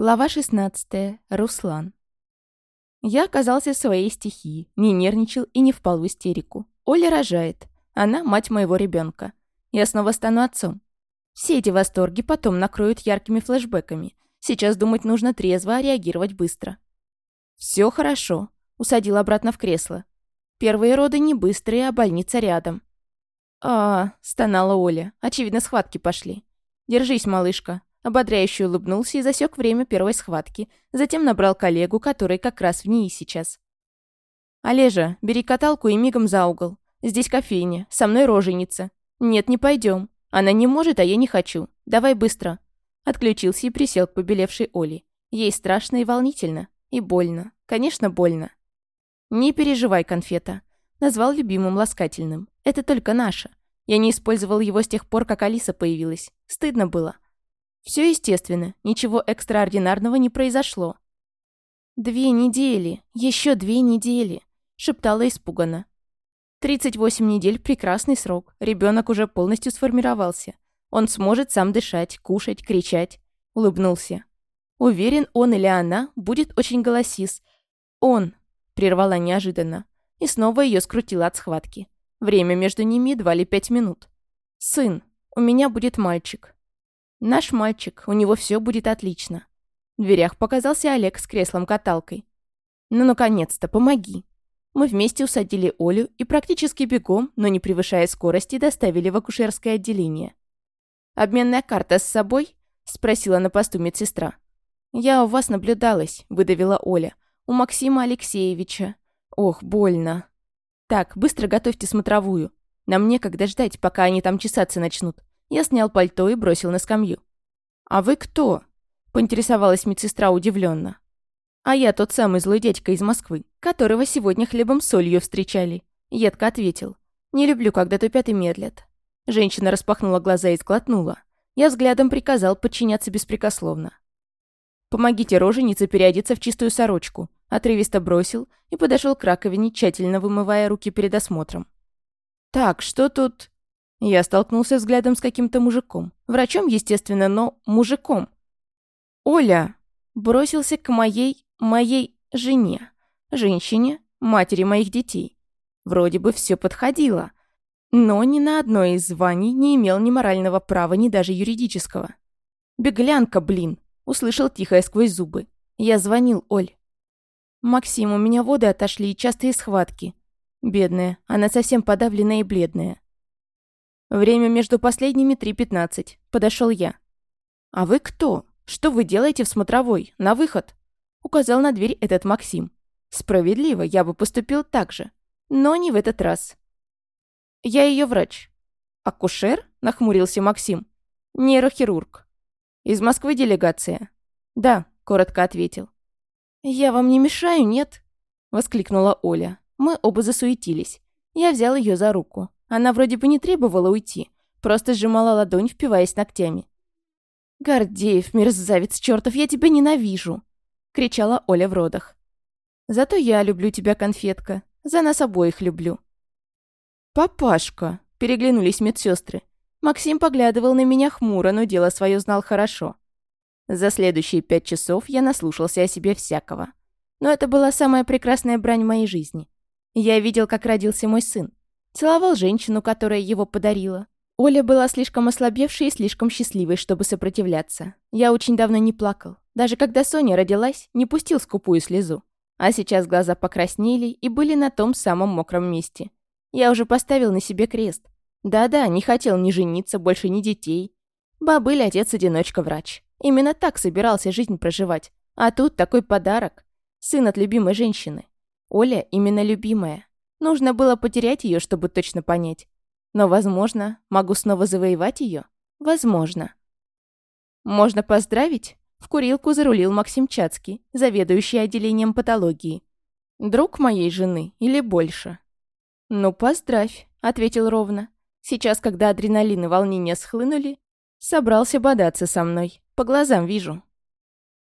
Глава 16. Руслан. Я оказался в своей стихии, не нервничал и не впал в истерику. Оля рожает. Она мать моего ребенка. Я снова стану отцом. Все эти восторги потом накроют яркими флешбэками. Сейчас думать нужно трезво, а реагировать быстро. Все хорошо. Усадил обратно в кресло. Первые роды не быстрые, а больница рядом. А, стонала Оля. Очевидно, схватки пошли. Держись, малышка. Ободряюще улыбнулся и засек время первой схватки. Затем набрал коллегу, который как раз в ней сейчас. «Олежа, бери каталку и мигом за угол. Здесь кофейня, со мной роженица. Нет, не пойдем. Она не может, а я не хочу. Давай быстро». Отключился и присел к побелевшей Оле. Ей страшно и волнительно. И больно. Конечно, больно. «Не переживай, конфета». Назвал любимым ласкательным. «Это только наше. Я не использовал его с тех пор, как Алиса появилась. Стыдно было. Все естественно, ничего экстраординарного не произошло. «Две недели, еще две недели», — шептала испуганно. «Тридцать восемь недель — прекрасный срок. Ребенок уже полностью сформировался. Он сможет сам дышать, кушать, кричать», — улыбнулся. «Уверен, он или она будет очень голосист. Он», — прервала неожиданно, и снова ее скрутила от схватки. Время между ними едва ли пять минут. «Сын, у меня будет мальчик. Наш мальчик, у него все будет отлично. В дверях показался Олег с креслом-каталкой. Ну, наконец-то, помоги. Мы вместе усадили Олю и практически бегом, но не превышая скорости, доставили в акушерское отделение. «Обменная карта с собой?» – спросила на посту медсестра. «Я у вас наблюдалась», – выдавила Оля. «У Максима Алексеевича. Ох, больно. Так, быстро готовьте смотровую. Нам некогда ждать, пока они там чесаться начнут. Я снял пальто и бросил на скамью. «А вы кто?» – поинтересовалась медсестра удивленно. «А я тот самый злой дядька из Москвы, которого сегодня хлебом солью встречали», – едко ответил. «Не люблю, когда тупят и медлят». Женщина распахнула глаза и сглотнула. Я взглядом приказал подчиняться беспрекословно. «Помогите роженице переодеться в чистую сорочку», отрывисто бросил и подошел к раковине, тщательно вымывая руки перед осмотром. «Так, что тут...» Я столкнулся взглядом с каким-то мужиком. Врачом, естественно, но мужиком. «Оля!» Бросился к моей... моей жене. Женщине, матери моих детей. Вроде бы все подходило. Но ни на одно из званий не имел ни морального права, ни даже юридического. «Беглянка, блин!» Услышал тихо сквозь зубы. Я звонил Оль. «Максим, у меня воды отошли и частые схватки. Бедная, она совсем подавленная и бледная. Время между последними 3.15. Подошел я. «А вы кто? Что вы делаете в смотровой? На выход?» Указал на дверь этот Максим. Справедливо, я бы поступил так же. Но не в этот раз. «Я ее врач». «Акушер?» – нахмурился Максим. «Нейрохирург». «Из Москвы делегация?» «Да», – коротко ответил. «Я вам не мешаю, нет?» – воскликнула Оля. Мы оба засуетились. Я взял ее за руку. Она вроде бы не требовала уйти, просто сжимала ладонь, впиваясь ногтями. «Гордеев, мерзавец чертов, я тебя ненавижу!» — кричала Оля в родах. «Зато я люблю тебя, конфетка. За нас обоих люблю». «Папашка!» — переглянулись медсестры. Максим поглядывал на меня хмуро, но дело свое знал хорошо. За следующие пять часов я наслушался о себе всякого. Но это была самая прекрасная брань моей жизни. Я видел, как родился мой сын. Целовал женщину, которая его подарила. Оля была слишком ослабевшей и слишком счастливой, чтобы сопротивляться. Я очень давно не плакал. Даже когда Соня родилась, не пустил скупую слезу. А сейчас глаза покраснели и были на том самом мокром месте. Я уже поставил на себе крест. Да-да, не хотел ни жениться, больше ни детей. Бабыль отец-одиночка-врач. Именно так собирался жизнь проживать. А тут такой подарок. Сын от любимой женщины. Оля именно любимая. Нужно было потерять ее, чтобы точно понять. Но, возможно, могу снова завоевать ее. Возможно. Можно поздравить? В курилку зарулил Максим Чацкий, заведующий отделением патологии. Друг моей жены или больше? Ну, поздравь, ответил ровно. Сейчас, когда адреналин и волнение схлынули, собрался бодаться со мной. По глазам вижу.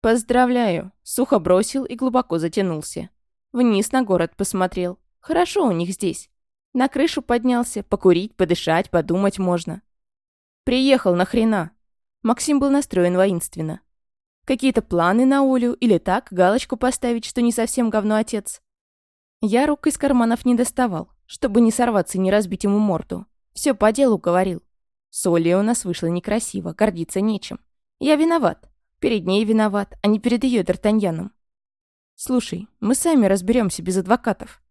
«Поздравляю!» — сухо бросил и глубоко затянулся. Вниз на город посмотрел. Хорошо у них здесь. На крышу поднялся, покурить, подышать, подумать можно. Приехал нахрена. Максим был настроен воинственно. Какие-то планы на Олю или так, галочку поставить, что не совсем говно отец? Я рук из карманов не доставал, чтобы не сорваться и не разбить ему морду. Все по делу говорил. С Олей у нас вышло некрасиво, гордиться нечем. Я виноват. Перед ней виноват, а не перед ее Д'Артаньяном. Слушай, мы сами разберемся без адвокатов.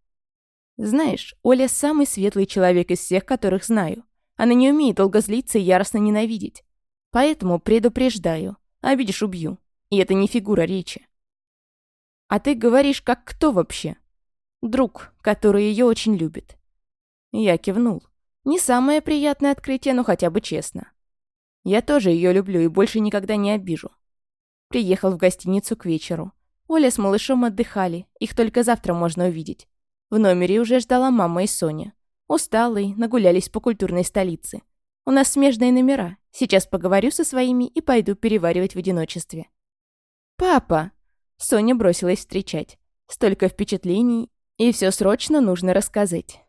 Знаешь, Оля самый светлый человек из всех, которых знаю. Она не умеет долго злиться и яростно ненавидеть. Поэтому предупреждаю. Обидишь — убью. И это не фигура речи. А ты говоришь, как кто вообще? Друг, который ее очень любит. Я кивнул. Не самое приятное открытие, но хотя бы честно. Я тоже ее люблю и больше никогда не обижу. Приехал в гостиницу к вечеру. Оля с малышом отдыхали, их только завтра можно увидеть. В номере уже ждала мама и Соня. Усталые, нагулялись по культурной столице. У нас смежные номера. Сейчас поговорю со своими и пойду переваривать в одиночестве. «Папа!» Соня бросилась встречать. Столько впечатлений, и все срочно нужно рассказать.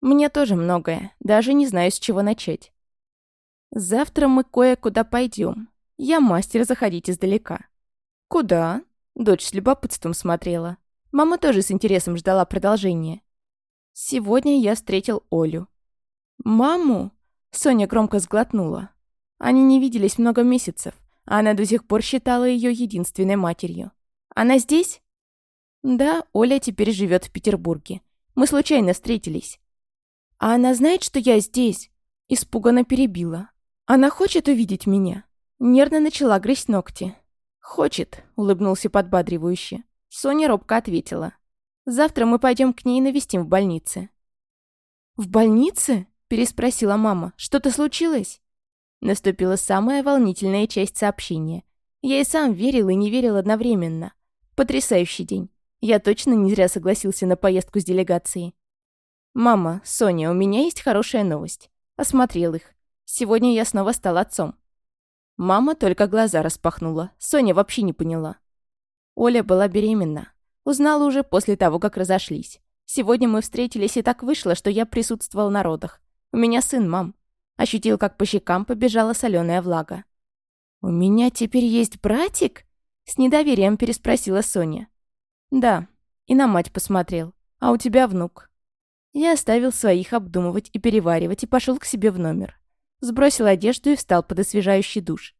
Мне тоже многое, даже не знаю, с чего начать. Завтра мы кое-куда пойдем. Я мастер заходить издалека. Куда? Дочь с любопытством смотрела. Мама тоже с интересом ждала продолжения. Сегодня я встретил Олю. «Маму?» Соня громко сглотнула. Они не виделись много месяцев, а она до сих пор считала ее единственной матерью. «Она здесь?» «Да, Оля теперь живет в Петербурге. Мы случайно встретились». «А она знает, что я здесь?» Испуганно перебила. «Она хочет увидеть меня?» Нервно начала грызть ногти. «Хочет», — улыбнулся подбадривающе. Соня робко ответила. «Завтра мы пойдем к ней навестим в больнице». «В больнице?» — переспросила мама. «Что-то случилось?» Наступила самая волнительная часть сообщения. Я и сам верил и не верил одновременно. Потрясающий день. Я точно не зря согласился на поездку с делегацией. «Мама, Соня, у меня есть хорошая новость. Осмотрел их. Сегодня я снова стал отцом. Мама только глаза распахнула. Соня вообще не поняла. Оля была беременна. Узнала уже после того, как разошлись. Сегодня мы встретились, и так вышло, что я присутствовал на родах. У меня сын, мам. Ощутил, как по щекам побежала соленая влага. «У меня теперь есть братик?» С недоверием переспросила Соня. «Да». И на мать посмотрел. «А у тебя внук». Я оставил своих обдумывать и переваривать и пошел к себе в номер. Сбросил одежду и встал под освежающий душ.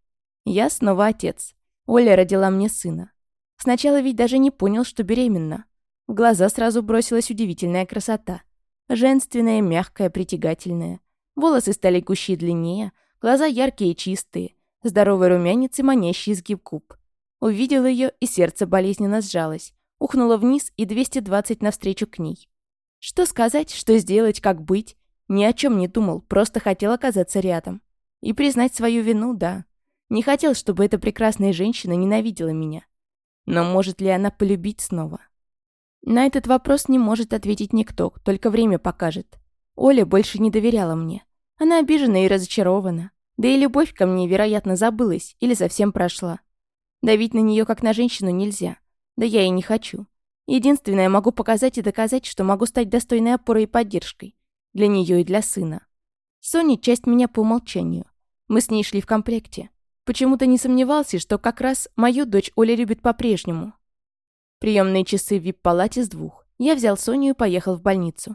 Я снова отец. Оля родила мне сына. Сначала ведь даже не понял, что беременна. В глаза сразу бросилась удивительная красота. Женственная, мягкая, притягательная. Волосы стали гуще и длиннее, глаза яркие и чистые, здоровый румянец и манящий изгиб губ. Увидел ее, и сердце болезненно сжалось, ухнуло вниз и 220 навстречу к ней. Что сказать, что сделать, как быть, ни о чем не думал, просто хотел оказаться рядом. И признать свою вину, да. Не хотел, чтобы эта прекрасная женщина ненавидела меня. Но может ли она полюбить снова? На этот вопрос не может ответить никто, только время покажет. Оля больше не доверяла мне. Она обижена и разочарована. Да и любовь ко мне, вероятно, забылась или совсем прошла. Давить на нее как на женщину нельзя. Да я и не хочу. Единственное, могу показать и доказать, что могу стать достойной опорой и поддержкой. Для нее и для сына. Соня — часть меня по умолчанию. Мы с ней шли в комплекте. Почему-то не сомневался, что как раз мою дочь Оля любит по-прежнему. Приемные часы в вип-палате с двух. Я взял Соню и поехал в больницу.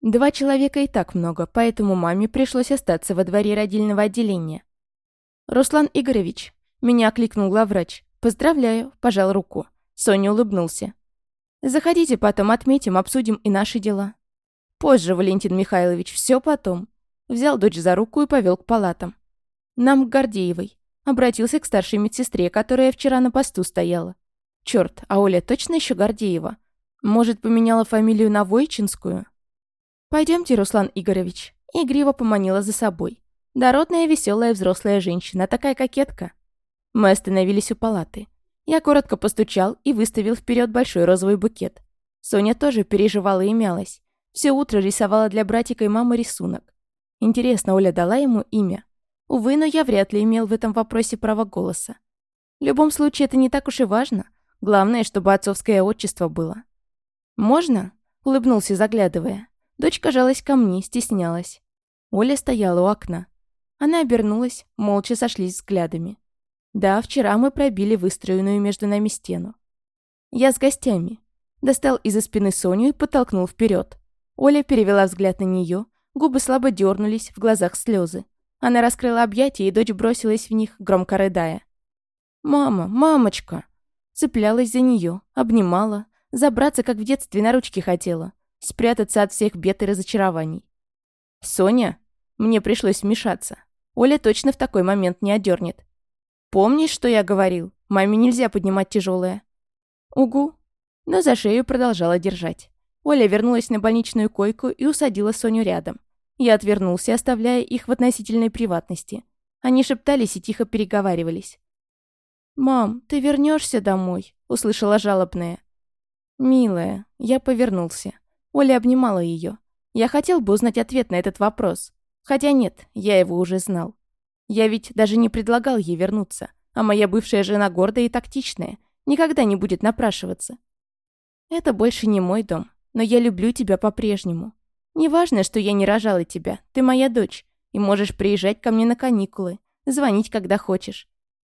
Два человека и так много, поэтому маме пришлось остаться во дворе родильного отделения. «Руслан Игоревич», — меня окликнул главврач. «Поздравляю», — пожал руку. Соня улыбнулся. «Заходите потом, отметим, обсудим и наши дела». «Позже, Валентин Михайлович, все потом». Взял дочь за руку и повел к палатам. «Нам к Гордеевой». Обратился к старшей медсестре, которая вчера на посту стояла. Черт, а Оля точно еще Гордеева? Может, поменяла фамилию на Войчинскую? Пойдемте, Руслан Игоревич. Игриво поманила за собой. Дородная, веселая взрослая женщина, такая кокетка. Мы остановились у палаты. Я коротко постучал и выставил вперед большой розовый букет. Соня тоже переживала и мялась. Все утро рисовала для братика и мамы рисунок. Интересно, Оля дала ему имя? Увы, но я вряд ли имел в этом вопросе право голоса. В любом случае, это не так уж и важно. Главное, чтобы отцовское отчество было. «Можно?» — улыбнулся, заглядывая. Дочка жалась ко мне, стеснялась. Оля стояла у окна. Она обернулась, молча сошлись взглядами. Да, вчера мы пробили выстроенную между нами стену. Я с гостями. Достал из-за спины Соню и подтолкнул вперед. Оля перевела взгляд на нее, губы слабо дернулись, в глазах слезы. Она раскрыла объятия, и дочь бросилась в них, громко рыдая. «Мама, мамочка!» Цеплялась за нее, обнимала, забраться, как в детстве, на ручки хотела, спрятаться от всех бед и разочарований. «Соня?» Мне пришлось вмешаться. Оля точно в такой момент не одернет. «Помнишь, что я говорил? Маме нельзя поднимать тяжелое. «Угу». Но за шею продолжала держать. Оля вернулась на больничную койку и усадила Соню рядом. Я отвернулся, оставляя их в относительной приватности. Они шептались и тихо переговаривались. «Мам, ты вернешься домой?» — услышала жалобная. «Милая», я повернулся. Оля обнимала ее. Я хотел бы узнать ответ на этот вопрос. Хотя нет, я его уже знал. Я ведь даже не предлагал ей вернуться, а моя бывшая жена гордая и тактичная, никогда не будет напрашиваться. Это больше не мой дом, но я люблю тебя по-прежнему. Неважно, что я не рожала тебя, ты моя дочь, и можешь приезжать ко мне на каникулы, звонить, когда хочешь.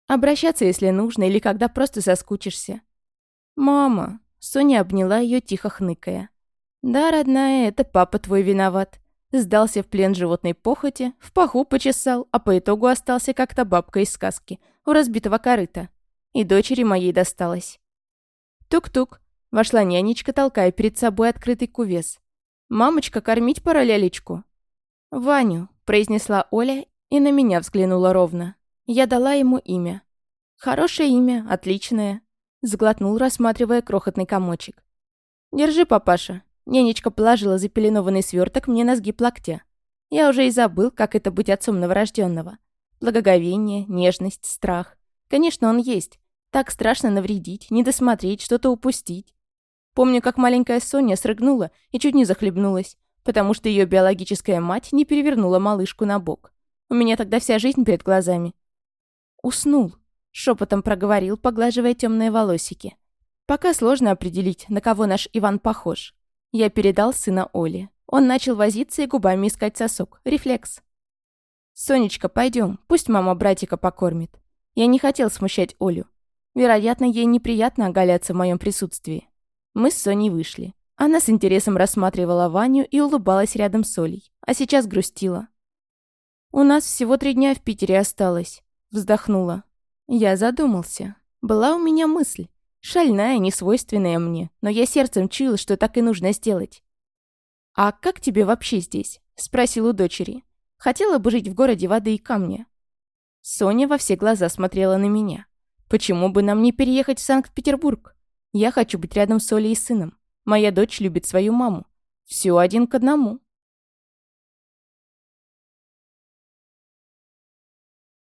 Обращаться, если нужно, или когда просто соскучишься. «Мама!» — Соня обняла ее тихо хныкая. «Да, родная, это папа твой виноват. Сдался в плен животной похоти, в паху почесал, а по итогу остался как-то бабка из сказки, у разбитого корыта. И дочери моей досталось. Тук-тук. Вошла нянечка, толкая перед собой открытый кувес. «Мамочка, кормить пора лялечку». «Ваню», — произнесла Оля и на меня взглянула ровно. Я дала ему имя. «Хорошее имя, отличное», — сглотнул, рассматривая крохотный комочек. «Держи, папаша, Ненечка положила запеленованный сверток мне на сгиб локтя. Я уже и забыл, как это быть отцом новорожденного. Благоговение, нежность, страх. Конечно, он есть. Так страшно навредить, не досмотреть, что-то упустить. Помню, как маленькая Соня срыгнула и чуть не захлебнулась, потому что ее биологическая мать не перевернула малышку на бок. У меня тогда вся жизнь перед глазами. «Уснул», — шепотом проговорил, поглаживая темные волосики. «Пока сложно определить, на кого наш Иван похож. Я передал сына Оле. Он начал возиться и губами искать сосок. Рефлекс. «Сонечка, пойдем, пусть мама братика покормит». Я не хотел смущать Олю. Вероятно, ей неприятно оголяться в моем присутствии. Мы с Соней вышли. Она с интересом рассматривала Ваню и улыбалась рядом с Олей, а сейчас грустила. «У нас всего три дня в Питере осталось», — вздохнула. Я задумался. Была у меня мысль. Шальная, несвойственная мне, но я сердцем чуял, что так и нужно сделать. «А как тебе вообще здесь?» — спросил у дочери. «Хотела бы жить в городе воды и камня». Соня во все глаза смотрела на меня. «Почему бы нам не переехать в Санкт-Петербург? Я хочу быть рядом с Олей и сыном. Моя дочь любит свою маму. Все один к одному».